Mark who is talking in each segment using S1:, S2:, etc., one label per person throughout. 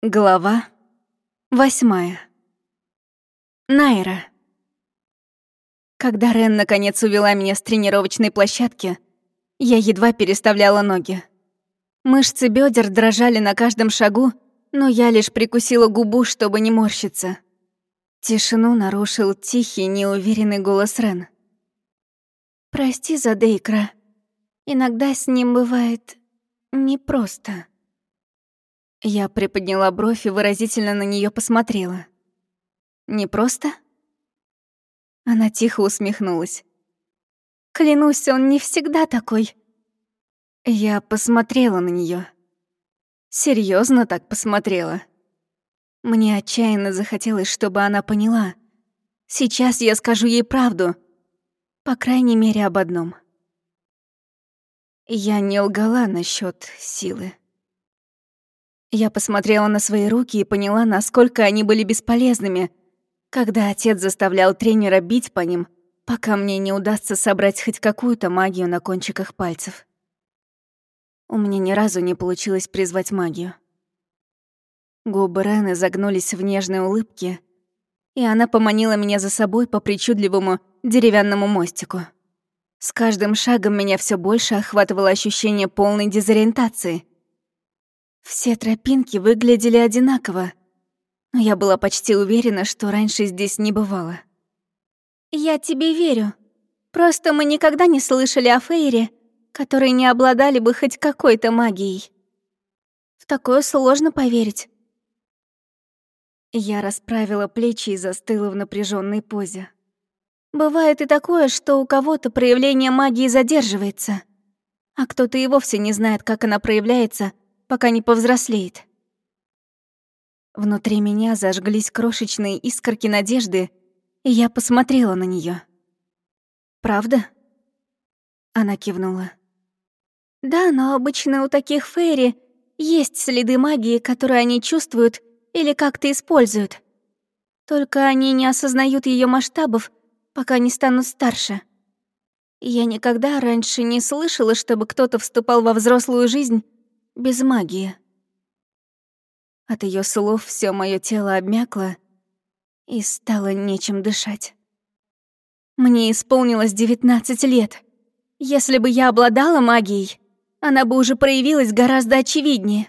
S1: Глава восьмая. Найра. Когда Рен наконец увела меня с тренировочной площадки, я едва переставляла ноги. Мышцы бедер дрожали на каждом шагу, но я лишь прикусила губу, чтобы не морщиться. Тишину нарушил тихий, неуверенный голос Рен. «Прости за Дейкра. Иногда с ним бывает непросто». Я приподняла бровь и выразительно на нее посмотрела. «Не просто?» Она тихо усмехнулась. «Клянусь, он не всегда такой». Я посмотрела на нее. Серьезно так посмотрела. Мне отчаянно захотелось, чтобы она поняла. Сейчас я скажу ей правду. По крайней мере, об одном. Я не лгала насчет силы. Я посмотрела на свои руки и поняла, насколько они были бесполезными, когда отец заставлял тренера бить по ним, пока мне не удастся собрать хоть какую-то магию на кончиках пальцев. У меня ни разу не получилось призвать магию. Губы Рены загнулись в нежной улыбке, и она поманила меня за собой по причудливому деревянному мостику. С каждым шагом меня все больше охватывало ощущение полной дезориентации. Все тропинки выглядели одинаково, но я была почти уверена, что раньше здесь не бывало. «Я тебе верю. Просто мы никогда не слышали о Фейре, которые не обладали бы хоть какой-то магией. В такое сложно поверить». Я расправила плечи и застыла в напряженной позе. Бывает и такое, что у кого-то проявление магии задерживается, а кто-то и вовсе не знает, как она проявляется — пока не повзрослеет. Внутри меня зажглись крошечные искорки надежды, и я посмотрела на нее. «Правда?» Она кивнула. «Да, но обычно у таких фейри есть следы магии, которые они чувствуют или как-то используют. Только они не осознают ее масштабов, пока не станут старше. Я никогда раньше не слышала, чтобы кто-то вступал во взрослую жизнь без магии. От ее слов все мое тело обмякло и стало нечем дышать. Мне исполнилось 19 лет. Если бы я обладала магией, она бы уже проявилась гораздо очевиднее.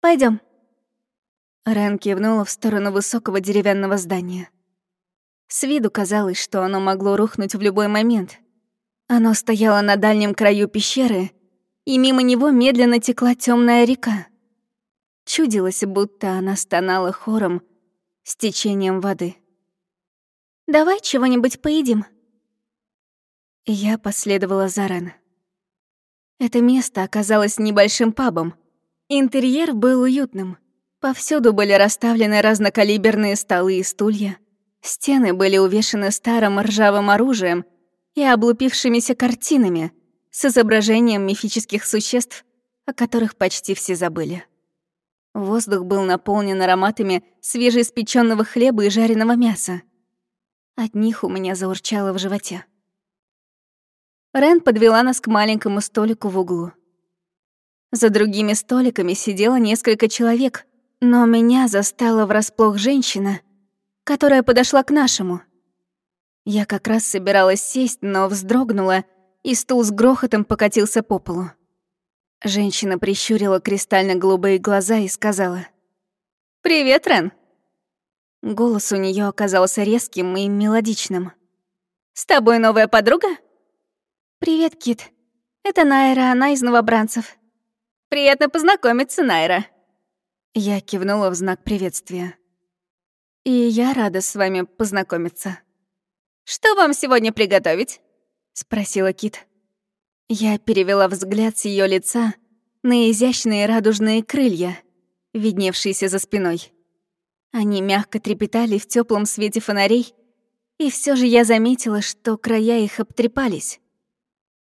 S1: Пойдем. Рен кивнула в сторону высокого деревянного здания. С виду казалось, что оно могло рухнуть в любой момент. Оно стояло на дальнем краю пещеры и мимо него медленно текла темная река. Чудилось, будто она стонала хором с течением воды. «Давай чего-нибудь поедим». Я последовала за Рен. Это место оказалось небольшим пабом. Интерьер был уютным. Повсюду были расставлены разнокалиберные столы и стулья. Стены были увешаны старым ржавым оружием и облупившимися картинами — с изображением мифических существ, о которых почти все забыли. Воздух был наполнен ароматами свежеиспеченного хлеба и жареного мяса. От них у меня заурчало в животе. Рен подвела нас к маленькому столику в углу. За другими столиками сидело несколько человек, но меня застала врасплох женщина, которая подошла к нашему. Я как раз собиралась сесть, но вздрогнула — и стул с грохотом покатился по полу. Женщина прищурила кристально-голубые глаза и сказала. «Привет, Рен!» Голос у нее оказался резким и мелодичным. «С тобой новая подруга?» «Привет, Кит. Это Найра, она из новобранцев». «Приятно познакомиться, Найра». Я кивнула в знак приветствия. «И я рада с вами познакомиться». «Что вам сегодня приготовить?» — спросила Кит. Я перевела взгляд с ее лица на изящные радужные крылья, видневшиеся за спиной. Они мягко трепетали в теплом свете фонарей, и все же я заметила, что края их обтрепались.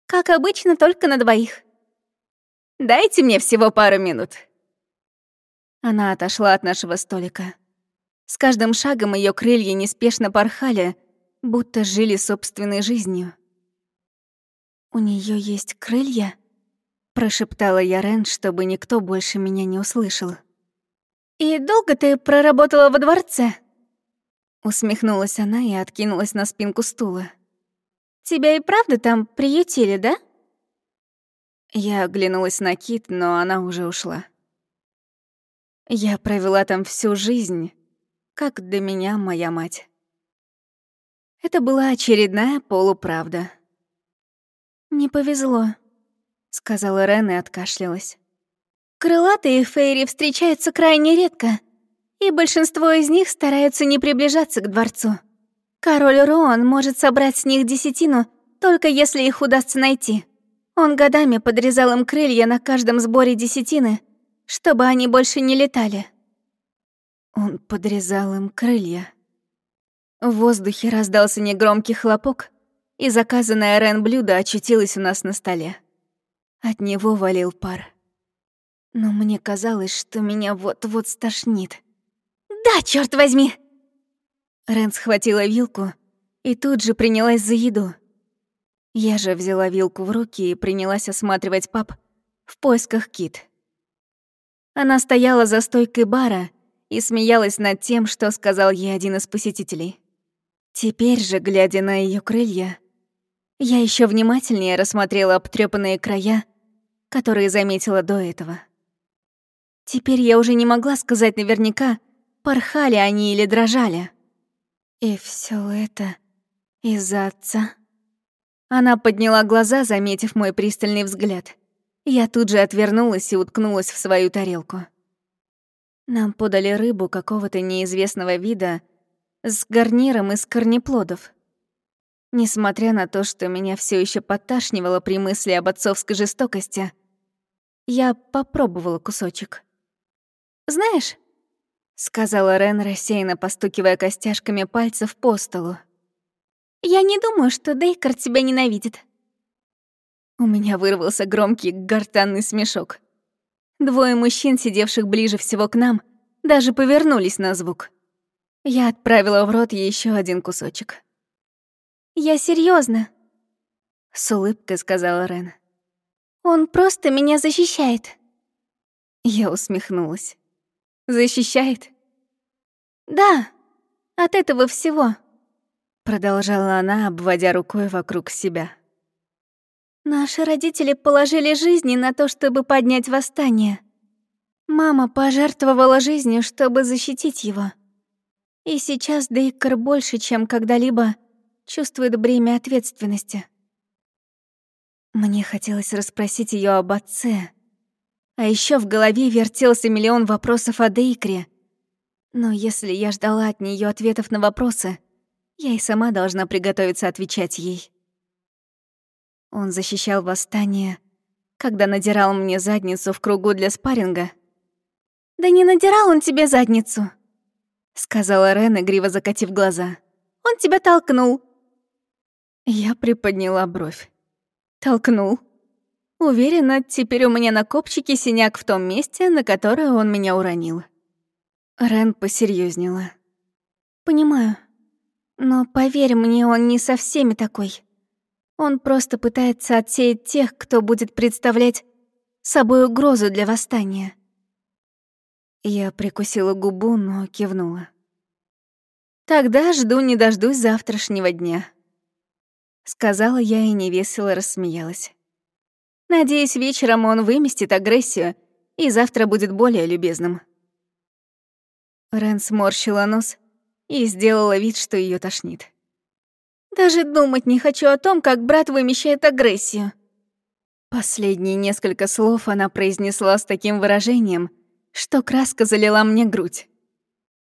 S1: Как обычно, только на двоих. «Дайте мне всего пару минут». Она отошла от нашего столика. С каждым шагом ее крылья неспешно порхали, будто жили собственной жизнью. «У нее есть крылья?» — прошептала я Рен, чтобы никто больше меня не услышал. «И долго ты проработала во дворце?» Усмехнулась она и откинулась на спинку стула. «Тебя и правда там приютили, да?» Я оглянулась на Кит, но она уже ушла. Я провела там всю жизнь, как для меня моя мать. Это была очередная полуправда. «Не повезло», — сказала Рен и откашлялась. «Крылатые фейри встречаются крайне редко, и большинство из них стараются не приближаться к дворцу. Король Роан может собрать с них десятину, только если их удастся найти. Он годами подрезал им крылья на каждом сборе десятины, чтобы они больше не летали». Он подрезал им крылья. В воздухе раздался негромкий хлопок, и заказанное Рен блюдо очутилось у нас на столе. От него валил пар. Но мне казалось, что меня вот-вот стошнит. «Да, черт возьми!» Рен схватила вилку и тут же принялась за еду. Я же взяла вилку в руки и принялась осматривать пап в поисках Кит. Она стояла за стойкой бара и смеялась над тем, что сказал ей один из посетителей. Теперь же, глядя на ее крылья, я еще внимательнее рассмотрела обтрепанные края, которые заметила до этого. Теперь я уже не могла сказать наверняка, порхали они или дрожали. И все это из-за отца. Она подняла глаза, заметив мой пристальный взгляд. Я тут же отвернулась и уткнулась в свою тарелку. Нам подали рыбу какого-то неизвестного вида с гарниром из корнеплодов. Несмотря на то, что меня все еще подташнивало при мысли об отцовской жестокости, я попробовала кусочек. «Знаешь», — сказала Рен, рассеянно постукивая костяшками пальцев по столу, «я не думаю, что Дейкар тебя ненавидит». У меня вырвался громкий гортанный смешок. Двое мужчин, сидевших ближе всего к нам, даже повернулись на звук. Я отправила в рот еще один кусочек. «Я серьезно, с улыбкой сказала Рен. «Он просто меня защищает». Я усмехнулась. «Защищает?» «Да, от этого всего», — продолжала она, обводя рукой вокруг себя. «Наши родители положили жизни на то, чтобы поднять восстание. Мама пожертвовала жизнью, чтобы защитить его». И сейчас Дейкер больше, чем когда-либо, чувствует бремя ответственности. Мне хотелось расспросить ее об отце. А еще в голове вертелся миллион вопросов о Дейкре. Но если я ждала от нее ответов на вопросы, я и сама должна приготовиться отвечать ей. Он защищал восстание, когда надирал мне задницу в кругу для спарринга. «Да не надирал он тебе задницу!» сказала Рен, игриво закатив глаза. «Он тебя толкнул». Я приподняла бровь. «Толкнул?» Уверена, теперь у меня на копчике синяк в том месте, на которое он меня уронил. Рен посерьезнела. «Понимаю. Но поверь мне, он не со всеми такой. Он просто пытается отсеять тех, кто будет представлять собой угрозу для восстания. Я прикусила губу, но кивнула. «Тогда жду не дождусь завтрашнего дня», — сказала я и невесело рассмеялась. «Надеюсь, вечером он выместит агрессию и завтра будет более любезным». Рен сморщила нос и сделала вид, что ее тошнит. «Даже думать не хочу о том, как брат вымещает агрессию». Последние несколько слов она произнесла с таким выражением — что краска залила мне грудь.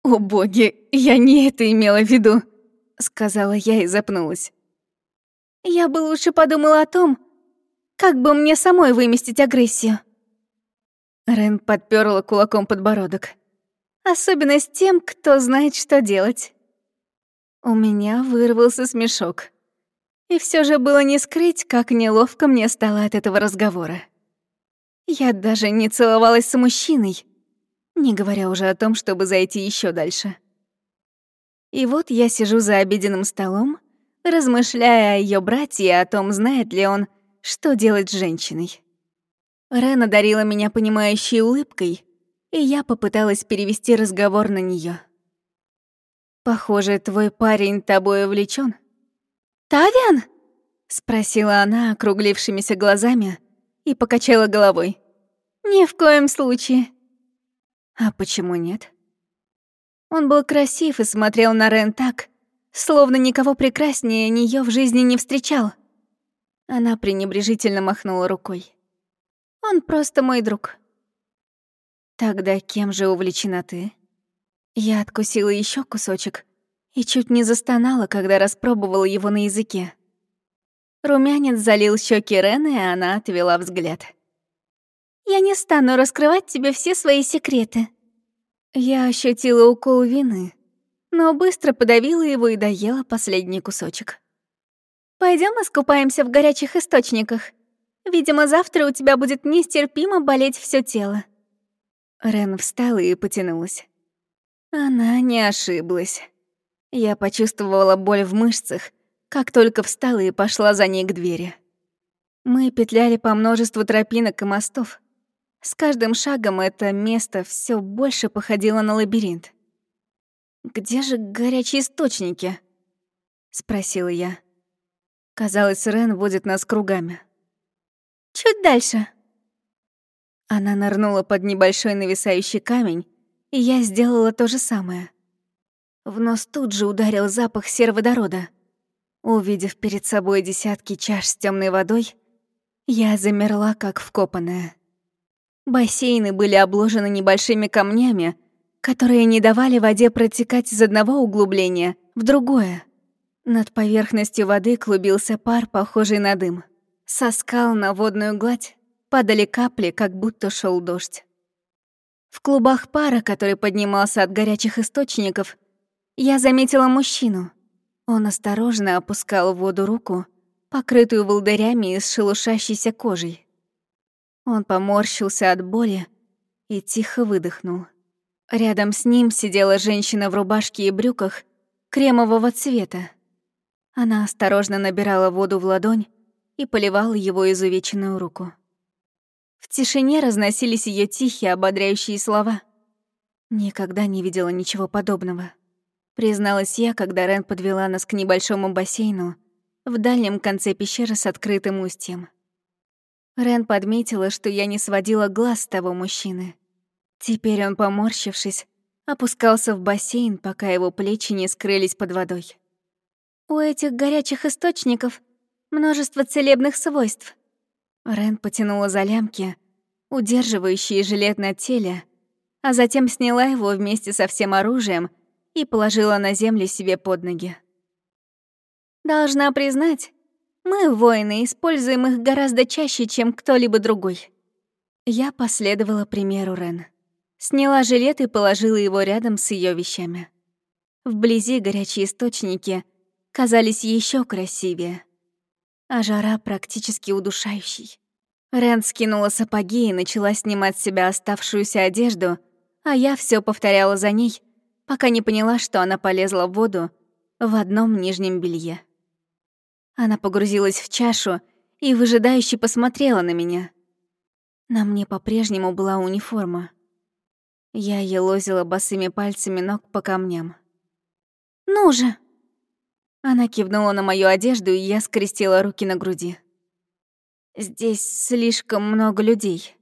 S1: «О боги, я не это имела в виду», — сказала я и запнулась. «Я бы лучше подумала о том, как бы мне самой выместить агрессию». Рен подперла кулаком подбородок. «Особенно с тем, кто знает, что делать». У меня вырвался смешок. И все же было не скрыть, как неловко мне стало от этого разговора. Я даже не целовалась с мужчиной, не говоря уже о том, чтобы зайти еще дальше. И вот я сижу за обеденным столом, размышляя о ее брате и о том, знает ли он, что делать с женщиной. Рена дарила меня понимающей улыбкой и я попыталась перевести разговор на нее. «Похоже, твой парень тобой увлечен. «Тавиан?» — спросила она округлившимися глазами и покачала головой. «Ни в коем случае». «А почему нет?» Он был красив и смотрел на Рен так, словно никого прекраснее нее в жизни не встречал. Она пренебрежительно махнула рукой. «Он просто мой друг». «Тогда кем же увлечена ты?» Я откусила еще кусочек и чуть не застонала, когда распробовала его на языке. Румянец залил щеки Рены, и она отвела взгляд. «Я не стану раскрывать тебе все свои секреты». Я ощутила укол вины, но быстро подавила его и доела последний кусочек. Пойдем искупаемся в горячих источниках. Видимо, завтра у тебя будет нестерпимо болеть все тело». Рен встала и потянулась. Она не ошиблась. Я почувствовала боль в мышцах, как только встала и пошла за ней к двери. Мы петляли по множеству тропинок и мостов. С каждым шагом это место все больше походило на лабиринт. «Где же горячие источники?» — спросила я. Казалось, Рен водит нас кругами. «Чуть дальше». Она нырнула под небольшой нависающий камень, и я сделала то же самое. В нос тут же ударил запах сероводорода. Увидев перед собой десятки чаш с темной водой, я замерла, как вкопанная. Бассейны были обложены небольшими камнями, которые не давали воде протекать из одного углубления в другое. Над поверхностью воды клубился пар, похожий на дым. Со скал на водную гладь падали капли, как будто шел дождь. В клубах пара, который поднимался от горячих источников, я заметила мужчину. Он осторожно опускал в воду руку, покрытую волдырями и с шелушащейся кожей. Он поморщился от боли и тихо выдохнул. Рядом с ним сидела женщина в рубашке и брюках кремового цвета. Она осторожно набирала воду в ладонь и поливала его изувеченную руку. В тишине разносились ее тихие, ободряющие слова. Никогда не видела ничего подобного. Призналась я, когда Рен подвела нас к небольшому бассейну в дальнем конце пещеры с открытым устьем. Рен подметила, что я не сводила глаз с того мужчины. Теперь он, поморщившись, опускался в бассейн, пока его плечи не скрылись под водой. У этих горячих источников множество целебных свойств. Рен потянула за лямки, удерживающие жилет на теле, а затем сняла его вместе со всем оружием и положила на землю себе под ноги. Должна признать, мы, воины, используем их гораздо чаще, чем кто-либо другой. Я последовала примеру Рен. Сняла жилет и положила его рядом с ее вещами. Вблизи горячие источники казались еще красивее, а жара практически удушающей. Рен скинула сапоги и начала снимать с себя оставшуюся одежду, а я все повторяла за ней, пока не поняла, что она полезла в воду в одном нижнем белье. Она погрузилась в чашу и выжидающе посмотрела на меня. На мне по-прежнему была униформа. Я елозила босыми пальцами ног по камням. «Ну же!» Она кивнула на мою одежду, и я скрестила руки на груди. «Здесь слишком много людей».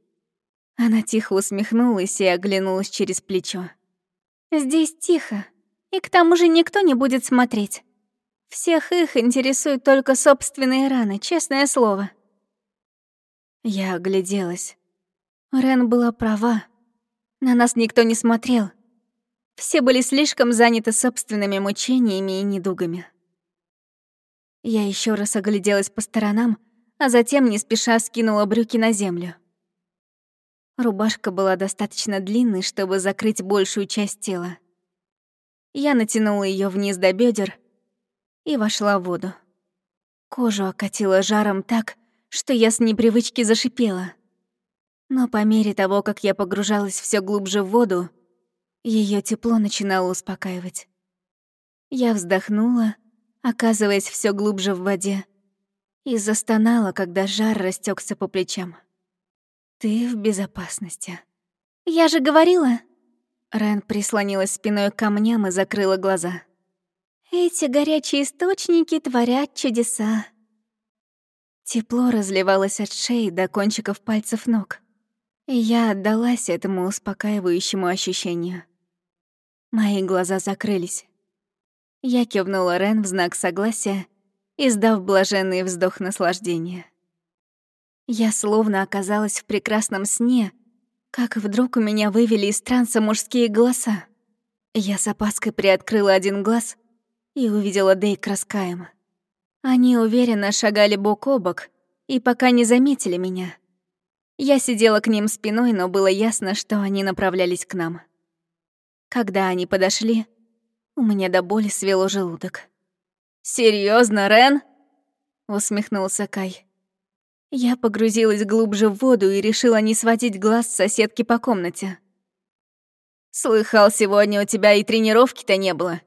S1: Она тихо усмехнулась и оглянулась через плечо. «Здесь тихо, и к тому же никто не будет смотреть. Всех их интересуют только собственные раны, честное слово». Я огляделась. Рен была права. На нас никто не смотрел. Все были слишком заняты собственными мучениями и недугами. Я еще раз огляделась по сторонам, а затем не спеша скинула брюки на землю. Рубашка была достаточно длинной, чтобы закрыть большую часть тела. Я натянула ее вниз до бедер и вошла в воду. Кожу окатило жаром так, что я с непривычки зашипела. Но по мере того, как я погружалась все глубже в воду, ее тепло начинало успокаивать. Я вздохнула оказываясь все глубже в воде, и застонала, когда жар растекся по плечам. «Ты в безопасности», Я же говорила...» Рен прислонилась спиной к камням и закрыла глаза. «Эти горячие источники творят чудеса». Тепло разливалось от шеи до кончиков пальцев ног, я отдалась этому успокаивающему ощущению. Мои глаза закрылись. Я кивнула Рен в знак согласия, издав блаженный вздох наслаждения. Я словно оказалась в прекрасном сне, как вдруг у меня вывели из транса мужские голоса. Я с опаской приоткрыла один глаз и увидела Дейкра с Каем. Они уверенно шагали бок о бок и пока не заметили меня. Я сидела к ним спиной, но было ясно, что они направлялись к нам. Когда они подошли, у меня до боли свело желудок. Серьезно, Рен?» — усмехнулся Кай. Я погрузилась глубже в воду и решила не сводить глаз с соседки по комнате. «Слыхал, сегодня у тебя и тренировки-то не было.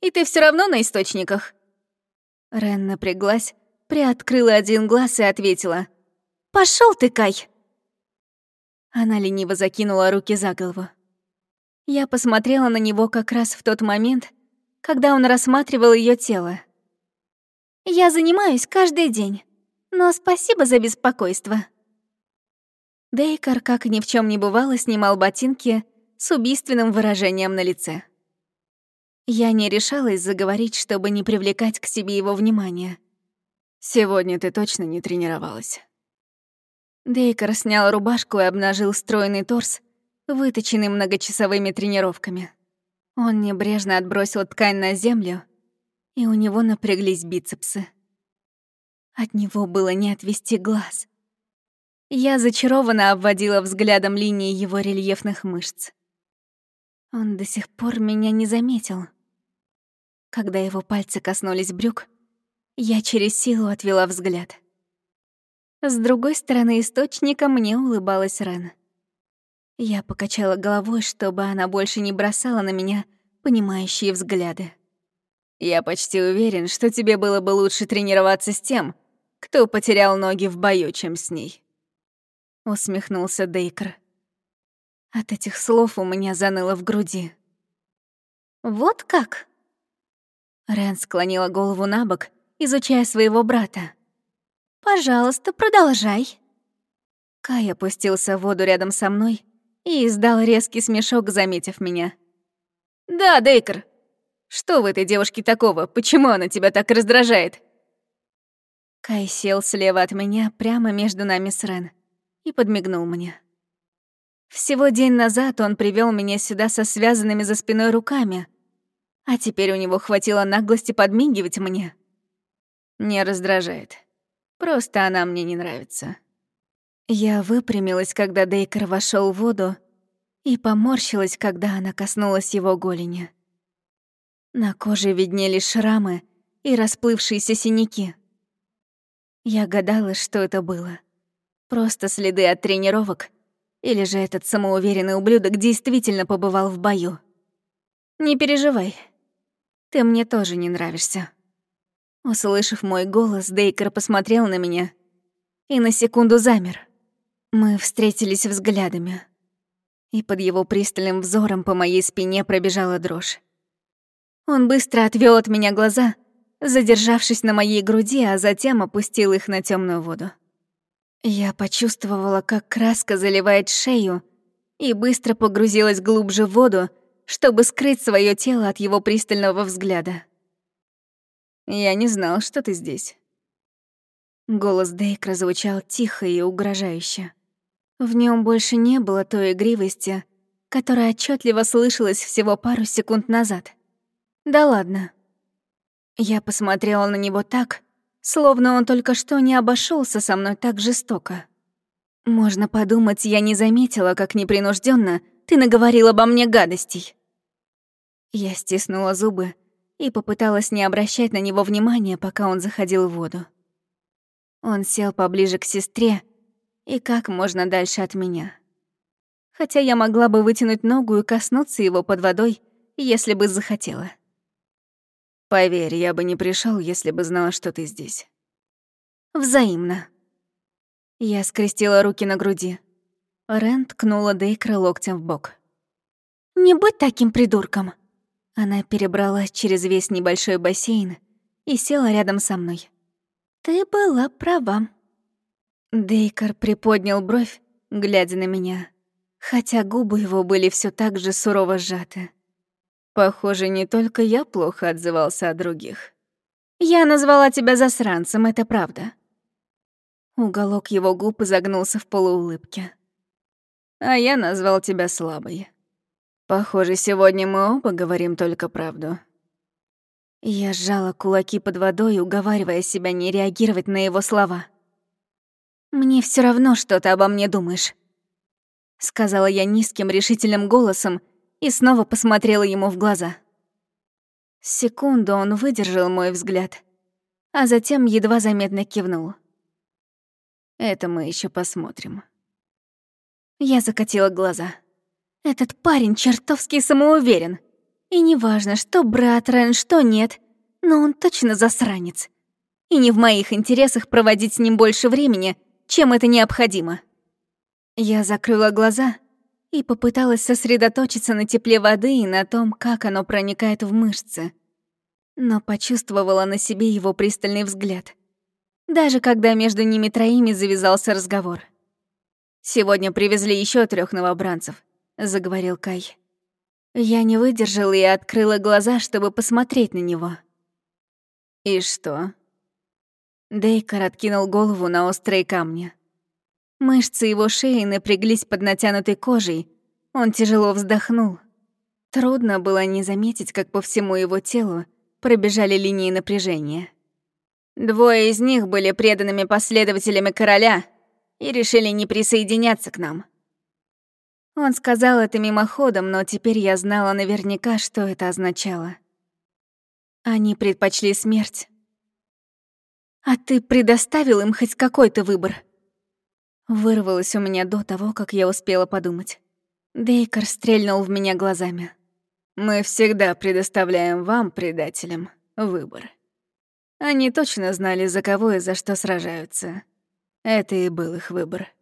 S1: И ты все равно на источниках?» Рен напряглась, приоткрыла один глаз и ответила. Пошел ты, Кай!» Она лениво закинула руки за голову. Я посмотрела на него как раз в тот момент, когда он рассматривал ее тело. «Я занимаюсь каждый день, но спасибо за беспокойство». Дейкар, как ни в чем не бывало, снимал ботинки с убийственным выражением на лице. Я не решалась заговорить, чтобы не привлекать к себе его внимание. «Сегодня ты точно не тренировалась». Дейкар снял рубашку и обнажил стройный торс, выточенный многочасовыми тренировками. Он небрежно отбросил ткань на землю, и у него напряглись бицепсы. От него было не отвести глаз. Я зачарованно обводила взглядом линии его рельефных мышц. Он до сих пор меня не заметил. Когда его пальцы коснулись брюк, я через силу отвела взгляд. С другой стороны источника мне улыбалась Рен. Я покачала головой, чтобы она больше не бросала на меня понимающие взгляды. «Я почти уверен, что тебе было бы лучше тренироваться с тем, кто потерял ноги в бою, чем с ней», — усмехнулся Дейкер. От этих слов у меня заныло в груди. «Вот как?» Рен склонила голову на бок, изучая своего брата. «Пожалуйста, продолжай». Кай опустился в воду рядом со мной и издал резкий смешок, заметив меня. «Да, Дейкер, что в этой девушке такого? Почему она тебя так раздражает?» Кай сел слева от меня, прямо между нами с Рен, и подмигнул мне. Всего день назад он привел меня сюда со связанными за спиной руками, а теперь у него хватило наглости подмигивать мне. Не раздражает. Просто она мне не нравится. Я выпрямилась, когда Дейкер вошел в воду, и поморщилась, когда она коснулась его голени. На коже виднелись шрамы и расплывшиеся синяки. Я гадала, что это было. Просто следы от тренировок, или же этот самоуверенный ублюдок действительно побывал в бою. Не переживай, ты мне тоже не нравишься. Услышав мой голос, Дейкер посмотрел на меня и на секунду замер. Мы встретились взглядами, и под его пристальным взором по моей спине пробежала дрожь. Он быстро отвел от меня глаза, задержавшись на моей груди, а затем опустил их на темную воду. Я почувствовала, как краска заливает шею, и быстро погрузилась глубже в воду, чтобы скрыть свое тело от его пристального взгляда. «Я не знал, что ты здесь». Голос Дейкра звучал тихо и угрожающе. В нем больше не было той игривости, которая отчетливо слышалась всего пару секунд назад. Да ладно. Я посмотрела на него так, словно он только что не обошелся со мной так жестоко. Можно подумать, я не заметила, как непринужденно ты наговорил обо мне гадостей. Я стиснула зубы и попыталась не обращать на него внимания, пока он заходил в воду. Он сел поближе к сестре и как можно дальше от меня. Хотя я могла бы вытянуть ногу и коснуться его под водой, если бы захотела. Поверь, я бы не пришел, если бы знала, что ты здесь. Взаимно. Я скрестила руки на груди. Рен ткнула Дейкра локтем в бок. «Не будь таким придурком!» Она перебралась через весь небольшой бассейн и села рядом со мной. «Ты была права». Дейкар приподнял бровь, глядя на меня, хотя губы его были все так же сурово сжаты. Похоже, не только я плохо отзывался о других. Я назвала тебя засранцем, это правда. Уголок его губ изогнулся в полуулыбке. А я назвал тебя слабой. Похоже, сегодня мы оба говорим только правду. Я сжала кулаки под водой, уговаривая себя не реагировать на его слова. «Мне все равно, что ты обо мне думаешь», — сказала я низким решительным голосом и снова посмотрела ему в глаза. Секунду он выдержал мой взгляд, а затем едва заметно кивнул. «Это мы еще посмотрим». Я закатила глаза. Этот парень чертовски самоуверен. И неважно, что брат Рен, что нет, но он точно засранец. И не в моих интересах проводить с ним больше времени, чем это необходимо. Я закрыла глаза и попыталась сосредоточиться на тепле воды и на том, как оно проникает в мышцы. Но почувствовала на себе его пристальный взгляд. Даже когда между ними троими завязался разговор. «Сегодня привезли еще трех новобранцев», — заговорил Кай. Я не выдержала и открыла глаза, чтобы посмотреть на него. «И что?» Дейкор откинул голову на острые камни. Мышцы его шеи напряглись под натянутой кожей. Он тяжело вздохнул. Трудно было не заметить, как по всему его телу пробежали линии напряжения. Двое из них были преданными последователями короля и решили не присоединяться к нам. Он сказал это мимоходом, но теперь я знала наверняка, что это означало. Они предпочли смерть. А ты предоставил им хоть какой-то выбор? Вырвалось у меня до того, как я успела подумать. Дейкер стрельнул в меня глазами. «Мы всегда предоставляем вам, предателям, выбор. Они точно знали, за кого и за что сражаются. Это и был их выбор.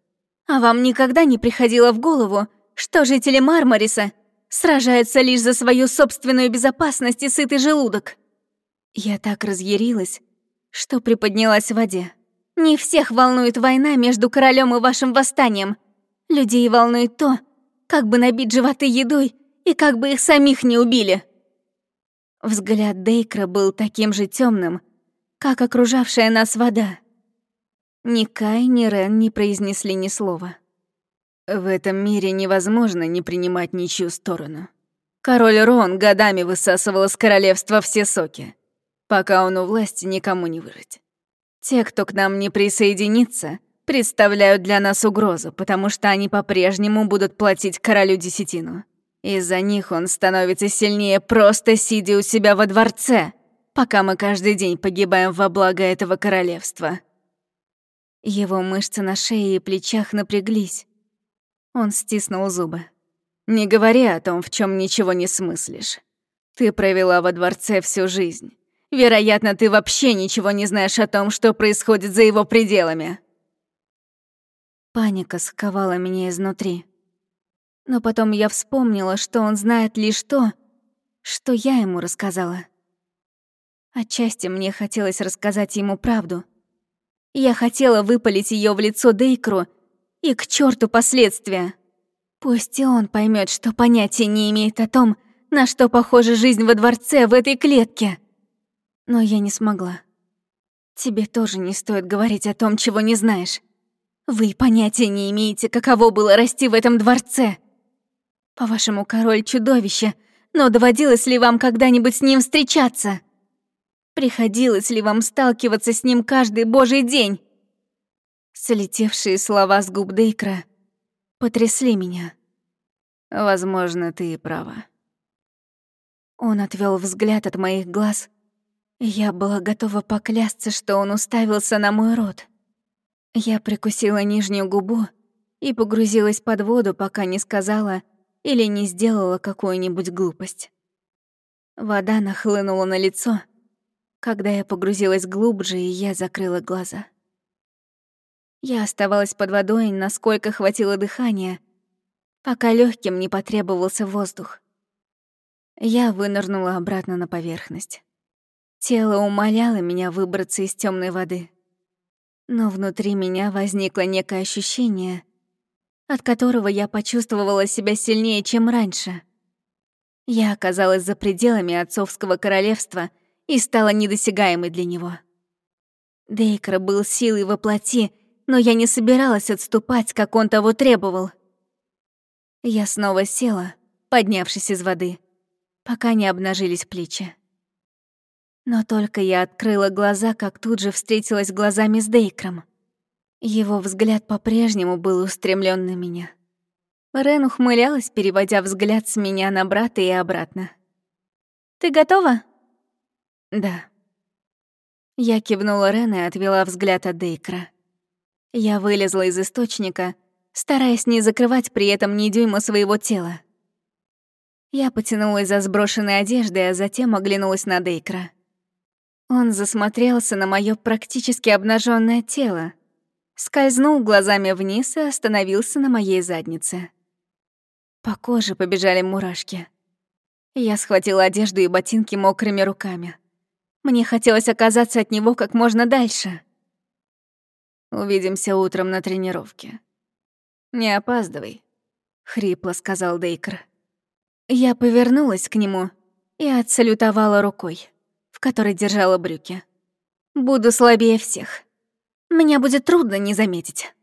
S1: А вам никогда не приходило в голову, что жители Мармариса сражаются лишь за свою собственную безопасность и сытый желудок. Я так разъярилась, что приподнялась в воде. Не всех волнует война между королем и вашим восстанием. Людей волнует то, как бы набить животы едой и как бы их самих не убили. Взгляд Дейкра был таким же темным, как окружавшая нас вода. Ни Кай, ни Рен не произнесли ни слова. В этом мире невозможно не принимать ничью сторону. Король Рон годами высасывал из королевства все соки, пока он у власти никому не выжить. Те, кто к нам не присоединится, представляют для нас угрозу, потому что они по-прежнему будут платить королю десятину. Из-за них он становится сильнее, просто сидя у себя во дворце, пока мы каждый день погибаем во благо этого королевства. Его мышцы на шее и плечах напряглись, он стиснул зубы. «Не говори о том, в чем ничего не смыслишь. Ты провела во дворце всю жизнь. Вероятно, ты вообще ничего не знаешь о том, что происходит за его пределами». Паника сковала меня изнутри. Но потом я вспомнила, что он знает лишь то, что я ему рассказала. Отчасти мне хотелось рассказать ему правду. Я хотела выпалить ее в лицо Дейкру и к черту последствия. Пусть и он поймет, что понятия не имеет о том, на что похожа жизнь во дворце в этой клетке. Но я не смогла. Тебе тоже не стоит говорить о том, чего не знаешь. Вы понятия не имеете, каково было расти в этом дворце. По-вашему, король чудовище, но доводилось ли вам когда-нибудь с ним встречаться? Приходилось ли вам сталкиваться с ним каждый божий день? Слетевшие слова с губ Дейкра потрясли меня. Возможно, ты и права. Он отвел взгляд от моих глаз. Я была готова поклясться, что он уставился на мой рот. Я прикусила нижнюю губу и погрузилась под воду, пока не сказала или не сделала какую-нибудь глупость. Вода нахлынула на лицо, когда я погрузилась глубже, и я закрыла глаза. Я оставалась под водой, насколько хватило дыхания, пока легким не потребовался воздух. Я вынырнула обратно на поверхность. Тело умоляло меня выбраться из темной воды. Но внутри меня возникло некое ощущение, от которого я почувствовала себя сильнее, чем раньше. Я оказалась за пределами отцовского королевства и стала недосягаемой для него. Дейкер был силой во плоти, но я не собиралась отступать, как он того требовал. Я снова села, поднявшись из воды, пока не обнажились плечи. Но только я открыла глаза, как тут же встретилась глазами с Дейкром. Его взгляд по-прежнему был устремлен на меня. Рен ухмылялась, переводя взгляд с меня на брата и обратно. «Ты готова?» «Да». Я кивнула Рен и отвела взгляд от Дейкра. Я вылезла из источника, стараясь не закрывать при этом ни дюйма своего тела. Я потянулась за сброшенной одеждой, а затем оглянулась на Дейкра. Он засмотрелся на моё практически обнаженное тело, скользнул глазами вниз и остановился на моей заднице. По коже побежали мурашки. Я схватила одежду и ботинки мокрыми руками. Мне хотелось оказаться от него как можно дальше. «Увидимся утром на тренировке. Не опаздывай», — хрипло сказал Дейкер. Я повернулась к нему и отсалютовала рукой, в которой держала брюки. «Буду слабее всех». Меня будет трудно не заметить.